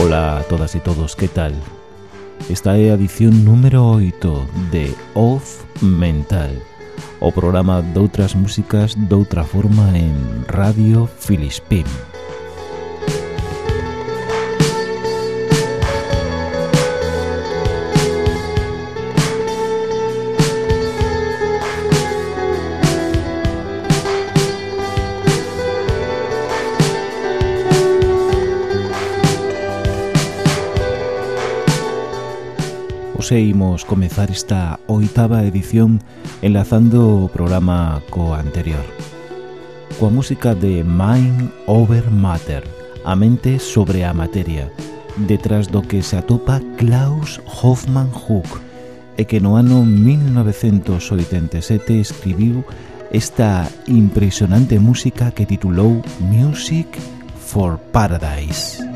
Ola a todas e todos, que tal? Esta é a edición número 8 de Off Mental O programa doutras músicas doutra forma en Radio Filispín e imos comezar esta oitava edición enlazando o programa co anterior. Coa música de Mind Over Matter, a mente sobre a materia, detrás do que se atopa Klaus Hoffmann Hook, e que no ano 1987 escribiu esta impresionante música que titulou Music for Paradise.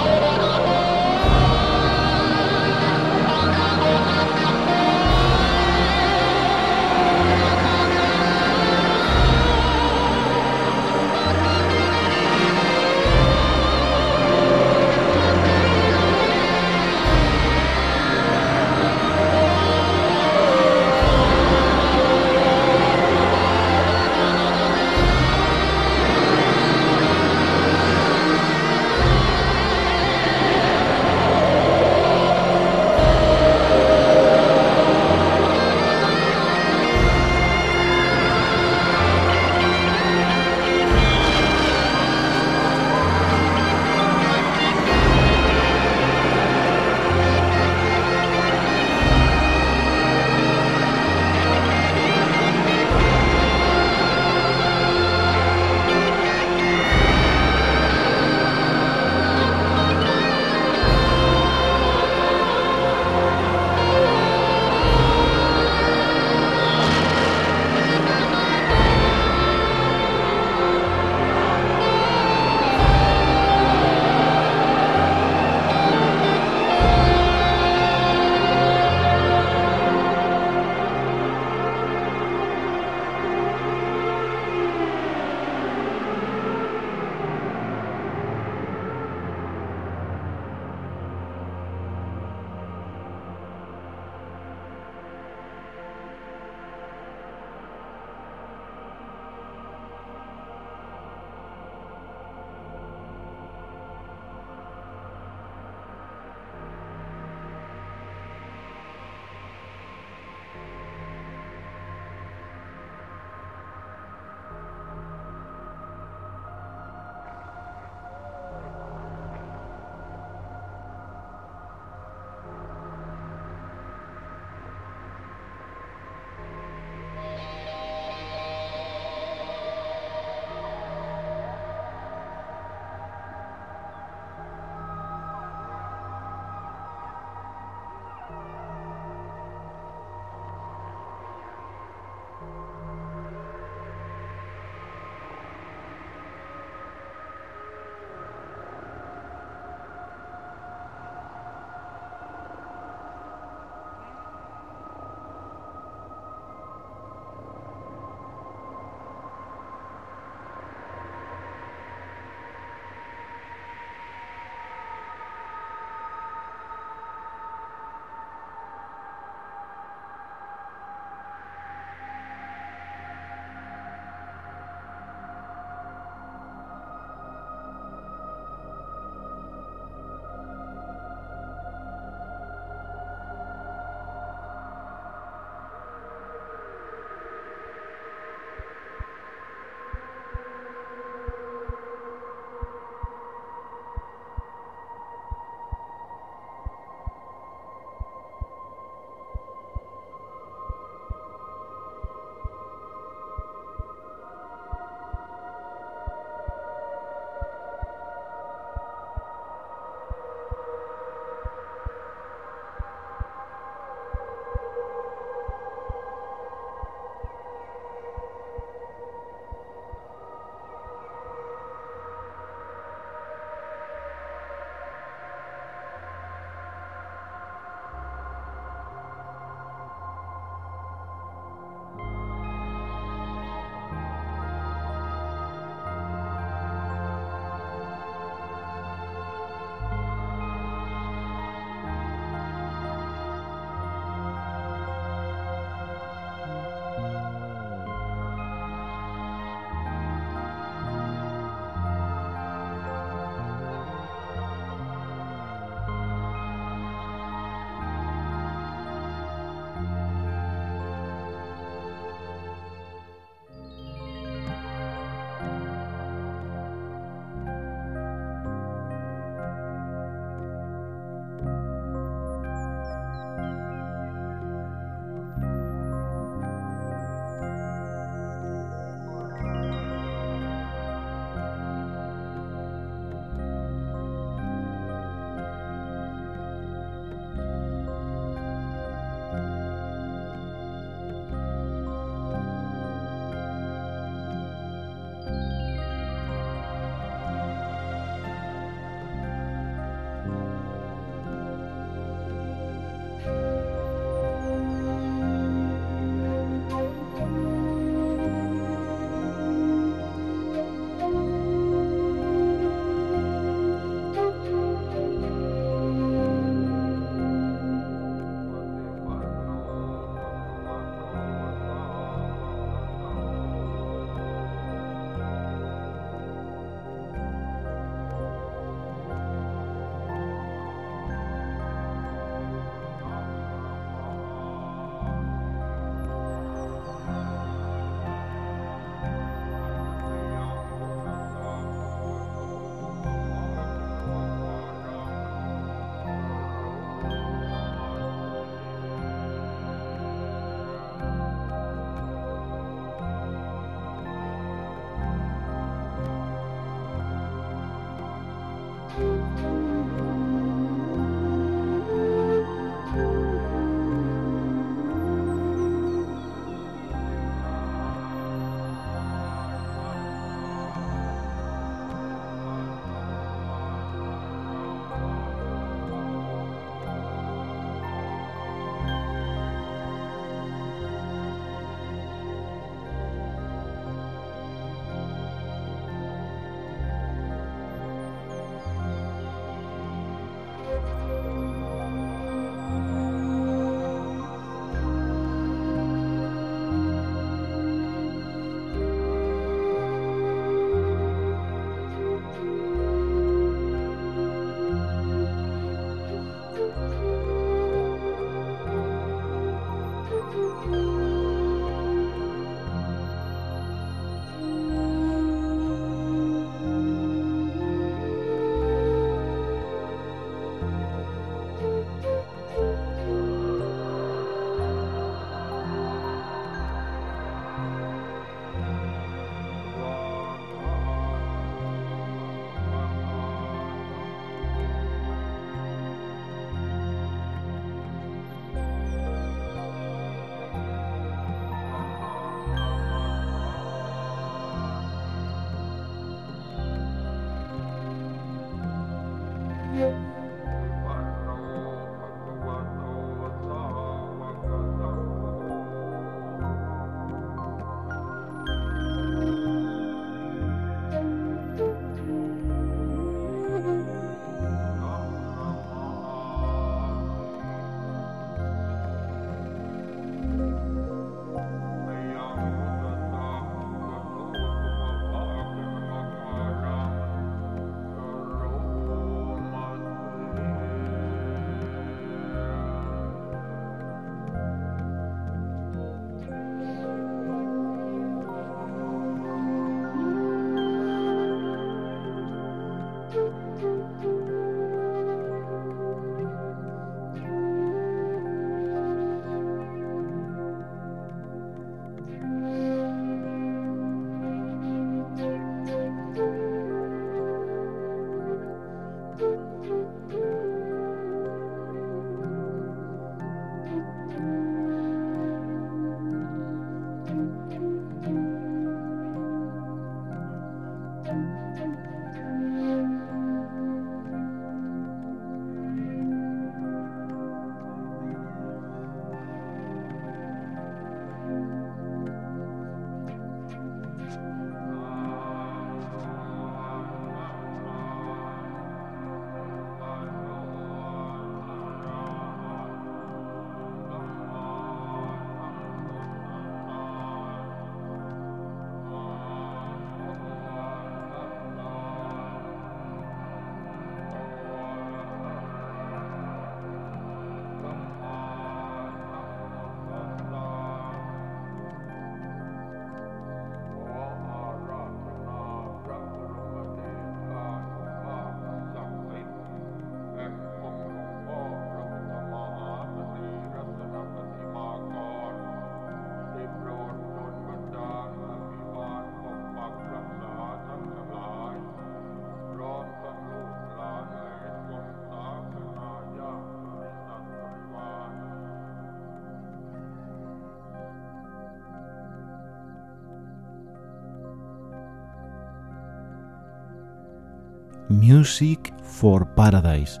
Music for Paradise,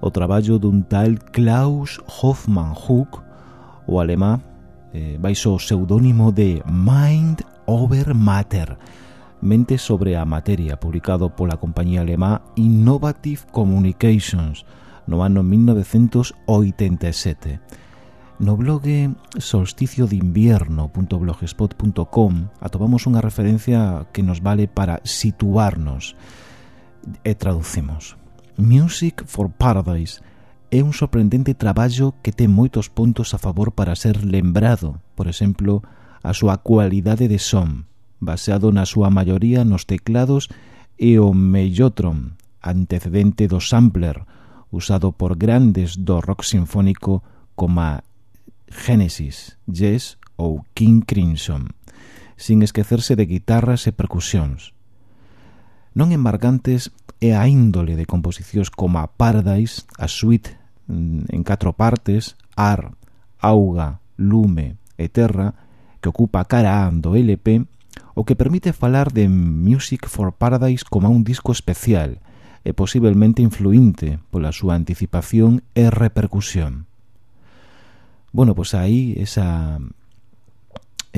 o traballo dun tal Klaus Hoffmann Hook, o alemán, eh, baixo o pseudónimo de Mind Over Matter, Mente sobre a materia, publicado pola compañía alemá Innovative Communications no ano 1987. No blog solsticio de invierno.blogspot.com atopamos unha referencia que nos vale para situarnos e traducimos. Music for Paradise é un sorprendente traballo que ten moitos puntos a favor para ser lembrado, por exemplo, a súa cualidade de son, baseado na súa maioría nos teclados e o mellotron, antecedente do sampler, usado por grandes do rock sinfónico como Genesis, Yes ou King Crimson, sin esquecerse de guitarras e percusións non embargantes é a índole de composicións como a Paradise, a Suite mm, en catro partes, Ar, Auga, Lume e Terra, que ocupa cara A do LP, o que permite falar de Music for Paradise como un disco especial e posiblemente influinte pola súa anticipación e repercusión. Bueno, pois pues aí esa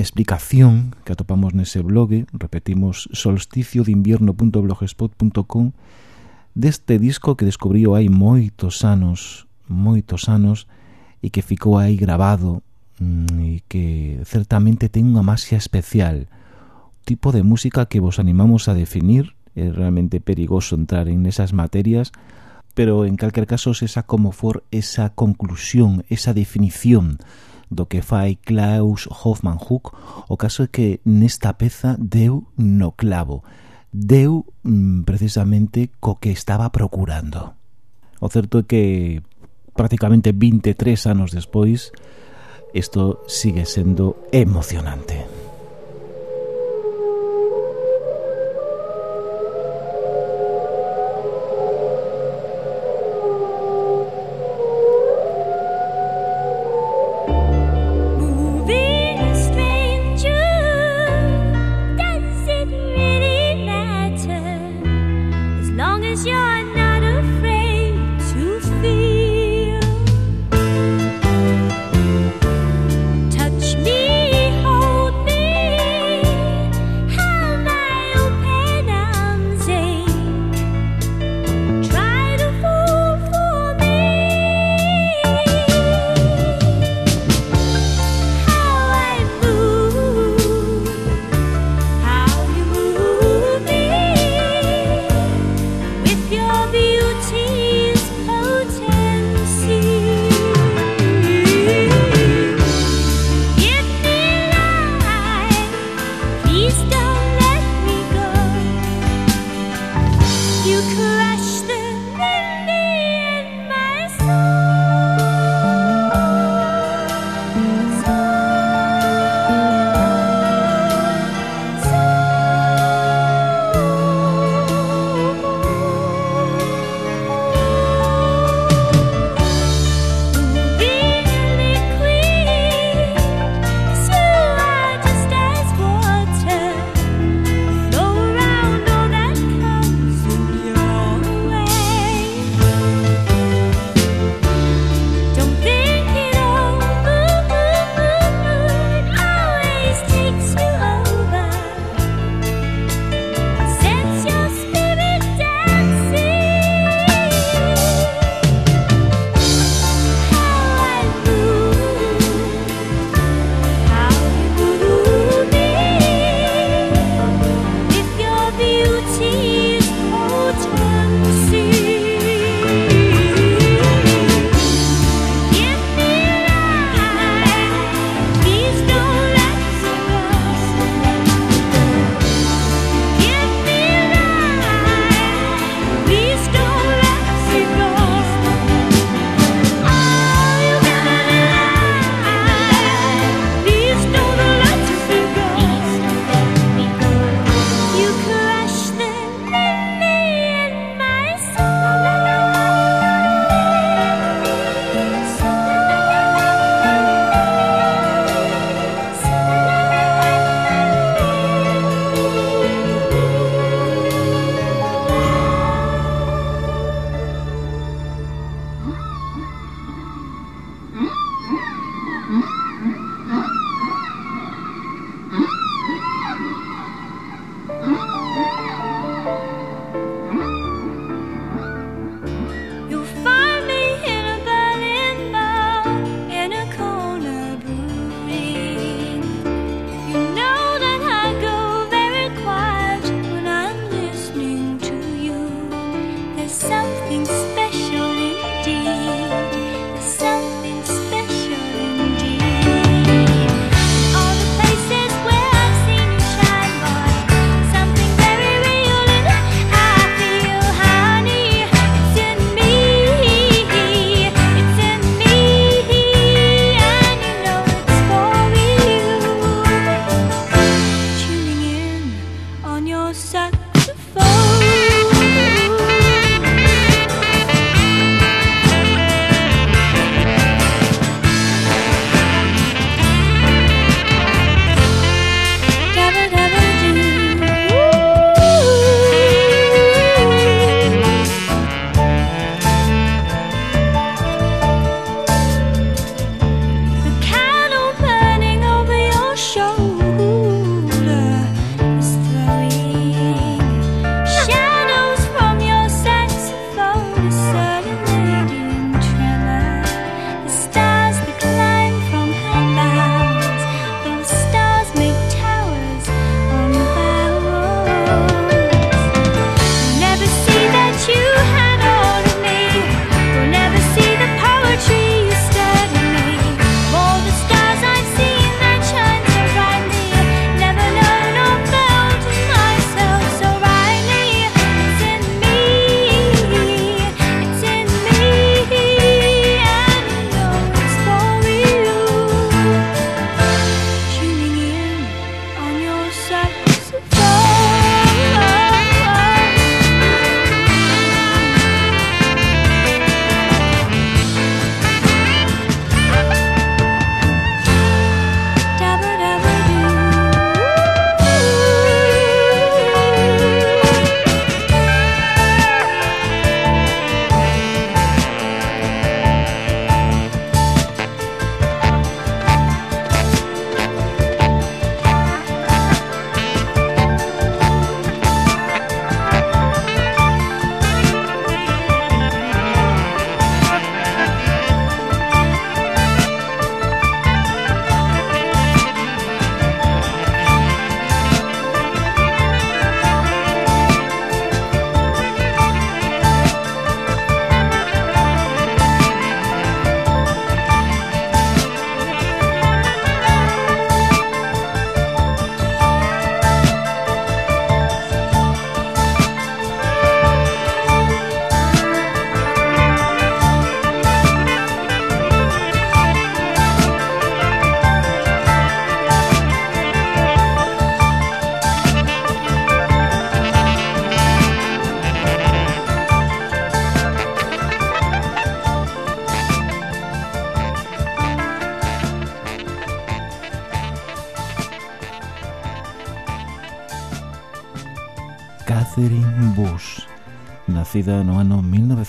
explicación que atopamos nese blog, repetimos solsticio de invierno.blogspot.com deste disco que descubriu hai moitos anos, moitos anos e que ficou aí grabado mm, e que certamente ten unha masia especial, tipo de música que vos animamos a definir, é realmente perigoso entrar en esas materias, pero en calquer caso esa como for esa conclusión, esa definición do que fai Klaus Hoffmann Hook, o caso é que nesta peza deu no clavo, deu mm, precisamente co que estaba procurando. O certo é que prácticamente 23 anos despois, isto sigue sendo emocionante.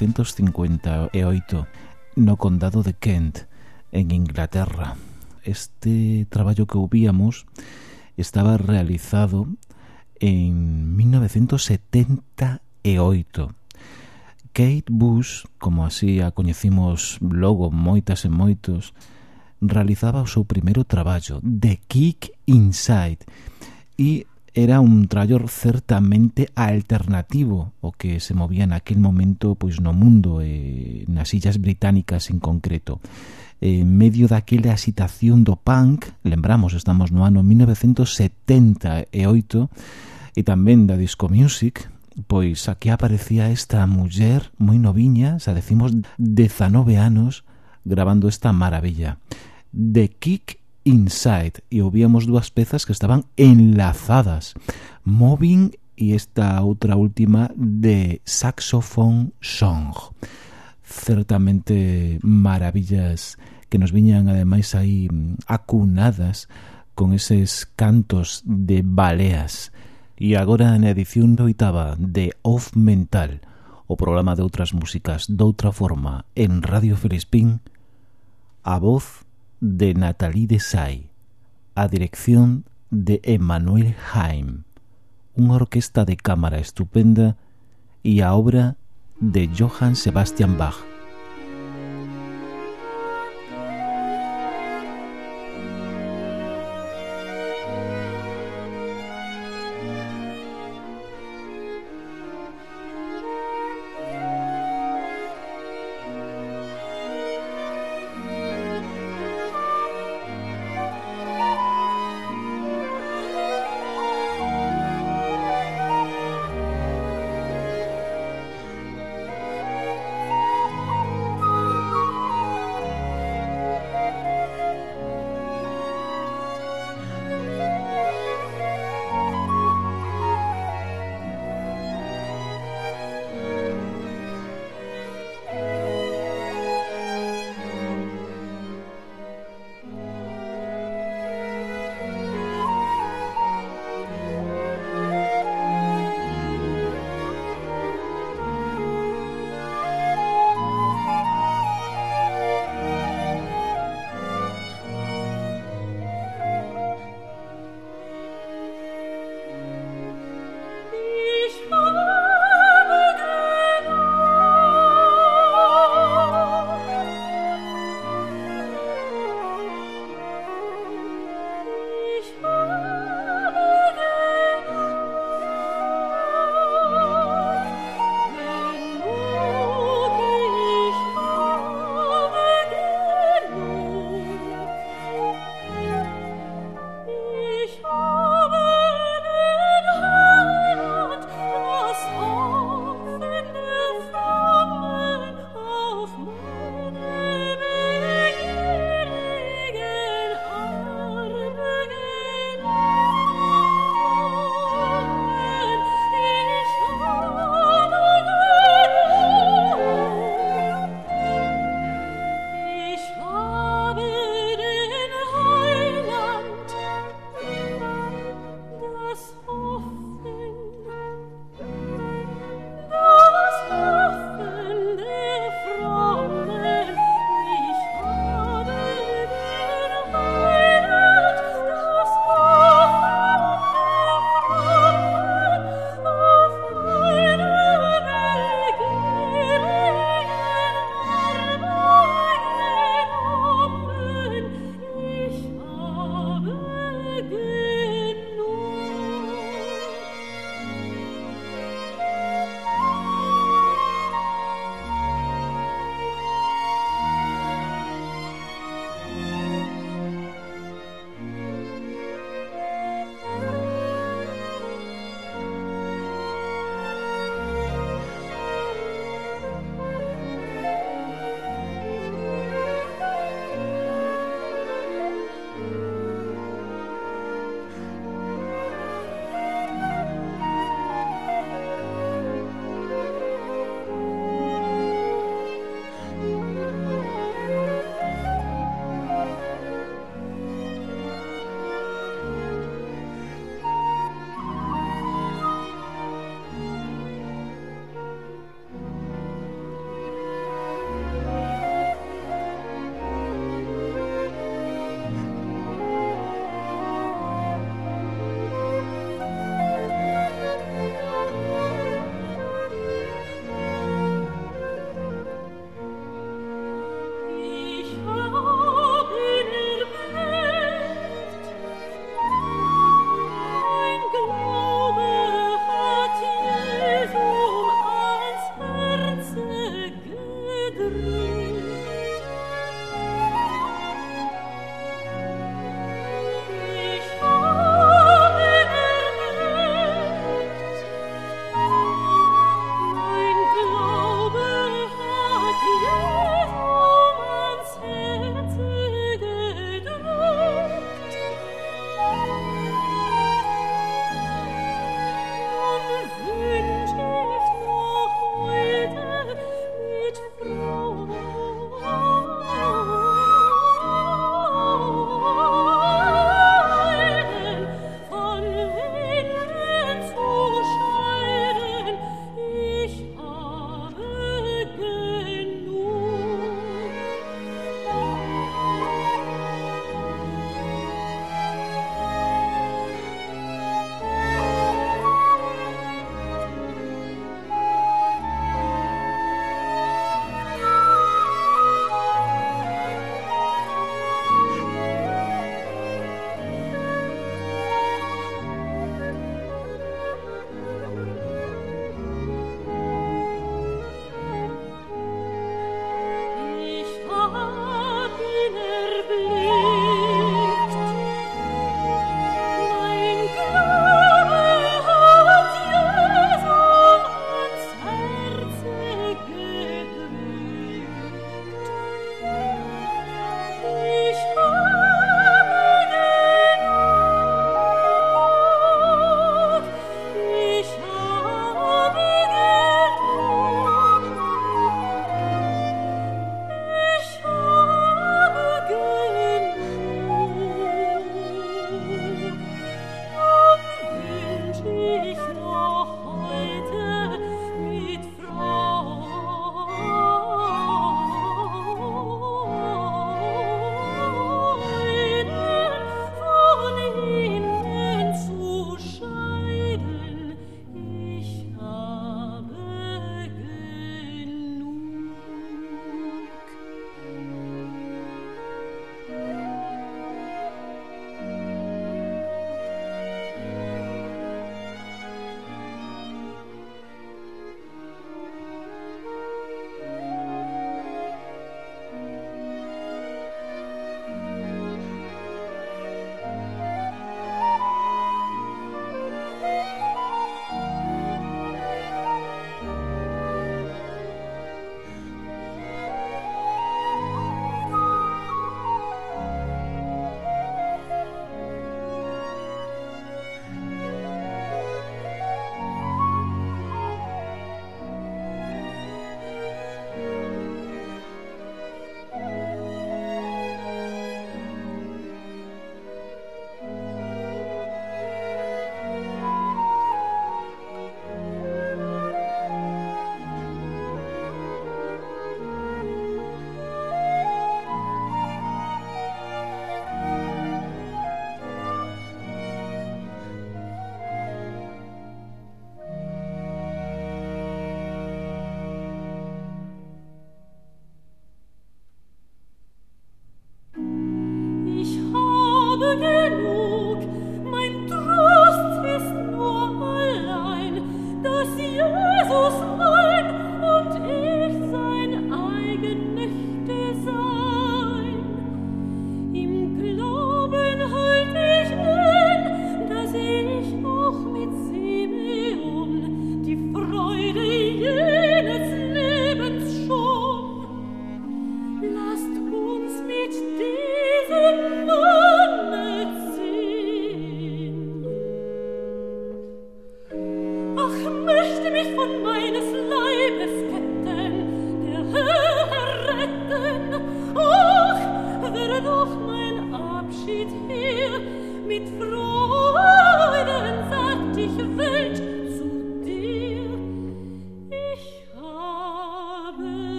1958 no condado de Kent, en Inglaterra. Este traballo que ouvíamos estaba realizado en 1978. Kate Bush, como así a coñecimos logo moitas e moitos, realizaba o seu primeiro traballo, The Kick Inside, e era un traballo certamente alternativo o que se movía en aquel momento pois no mundo eh, e nas illas británicas en concreto. En medio daquela excitación do punk, lembramos, estamos no ano 1978 e tamén da disco music, pois aquí aparecía esta muller moi noviña, xa decimos 19 anos, grabando esta maravilla. The Kick Inside e ouvíamos dúas pezas que estaban enlazadas. Moving e esta outra última de Saxophone Song. Certamente maravillas que nos viñan ademais aí mm, acunadas con eses cantos de baleas. E agora na edición oitava de Off Mental o programa de outras músicas doutra forma en Radio Felispín a voz de Nathalie Desai, a dirección de Emmanuel Haim, unha orquesta de cámara estupenda e a obra de Johann Sebastian Bach.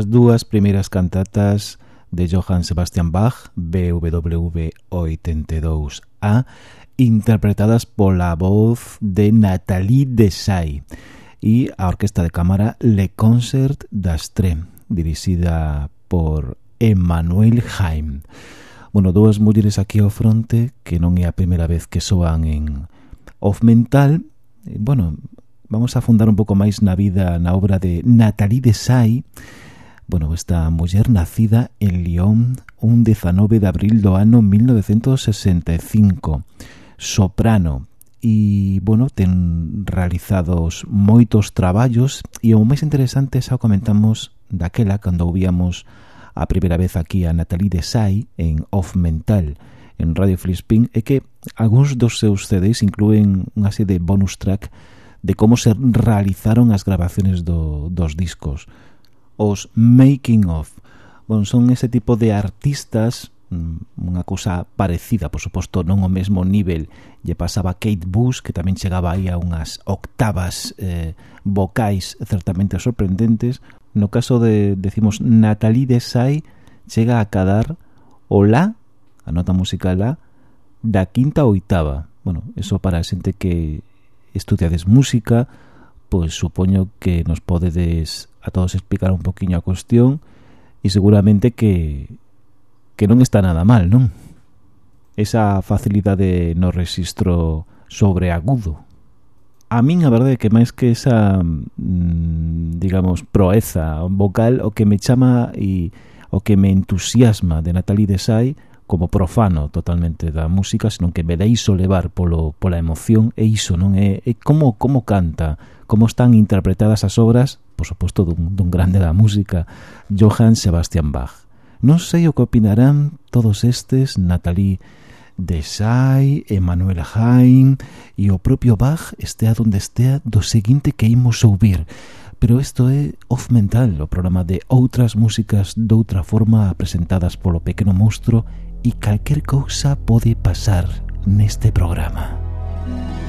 As dúas primeiras cantatas de Johann Sebastian Bach, BWV 82A, interpretadas pola voz de Nathalie Desai e a Orquesta de Cámara Le Concert d'Astre, dirixida por Emmanuel Haim. Bueno, dúas mulleres aquí ao fronte que non é a primeira vez que soan en Off Mental. Bueno, vamos a afundar un pouco máis na vida na obra de Nathalie Desai, Bueno, esta muller nacida en Lyon un 19 de abril do ano 1965, soprano, e, bueno, ten realizados moitos traballos e o máis interesante xa o comentamos daquela cando ouvíamos a primeira vez aquí a Natalie Desai en Off Mental en Radio Flispin é que algúns dos seus CDs incluen unha serie de bonus track de como se realizaron as grabaciones do, dos discos os making of. Bon, son ese tipo de artistas mm, unha cousa parecida, por suposto non o mesmo nivel. Lle pasaba Kate Bush que tamén chegaba aí a unhas octavas eh, vocais certamente sorprendentes. No caso de, decimos, Natalie Desai chega a cadar o la, a nota musical la da quinta a oitava. Bueno, eso para a xente que estudiades música pois supoño que nos podedes a todos explicar un poquinho a cuestión e seguramente que que non está nada mal, non? Esa facilidade no registro sobreagudo. A min a verdade é que máis que esa mm, digamos proeza vocal o que me chama e o que me entusiasma de Natalie Desai como profano totalmente da música, senón que me deixo levar polo, pola emoción e iso non é, é como como canta, como están interpretadas as obras por suposto, dun, dun grande da música, Johann Sebastian Bach. Non sei o que opinarán todos estes, Natalie Desai, Emanuel Haim e o propio Bach estea donde estea do seguinte que imos ouvir. Pero isto é Off Mental, o programa de outras músicas doutra forma presentadas polo pequeno monstro e calquer cousa pode pasar neste programa. Música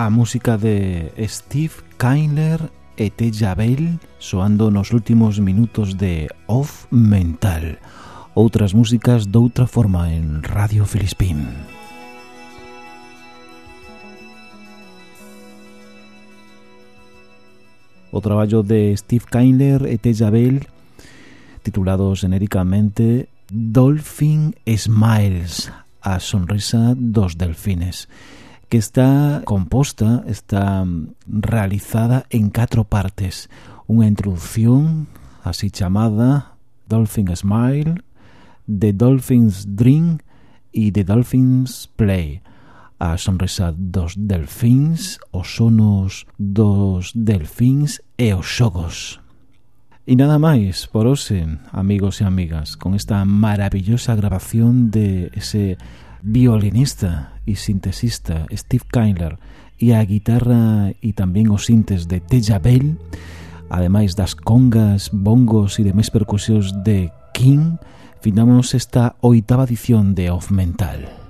a música de Steve Kindler e Teja Bell soando nos últimos minutos de Off Mental. Outras músicas doutra forma en Radio Filispín. O traballo de Steve Kindler e Teja Bell titulado xenéricamente Dolphin Smiles, a sonrisa dos delfines que está composta, está mm, realizada en catro partes. Unha introducción, así chamada Dolphin Smile, The Dolphins Dream e The Dolphins Play a sonrisa dos delfíns, os sonos dos delfíns e os xogos. E nada máis por hoxe, amigos e amigas, con esta maravillosa grabación de ese violinista e sintesista Steve Kindler e a guitarra e tamén os sintes de Deja Bell, ademais das congas, bongos e demais percusións de King, finamos esta oitava edición de Off Mental.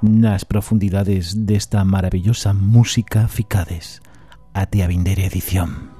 nas profundidades desta maravillosa música ficades. a Tía Edición.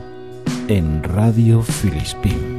En Radio Filispín.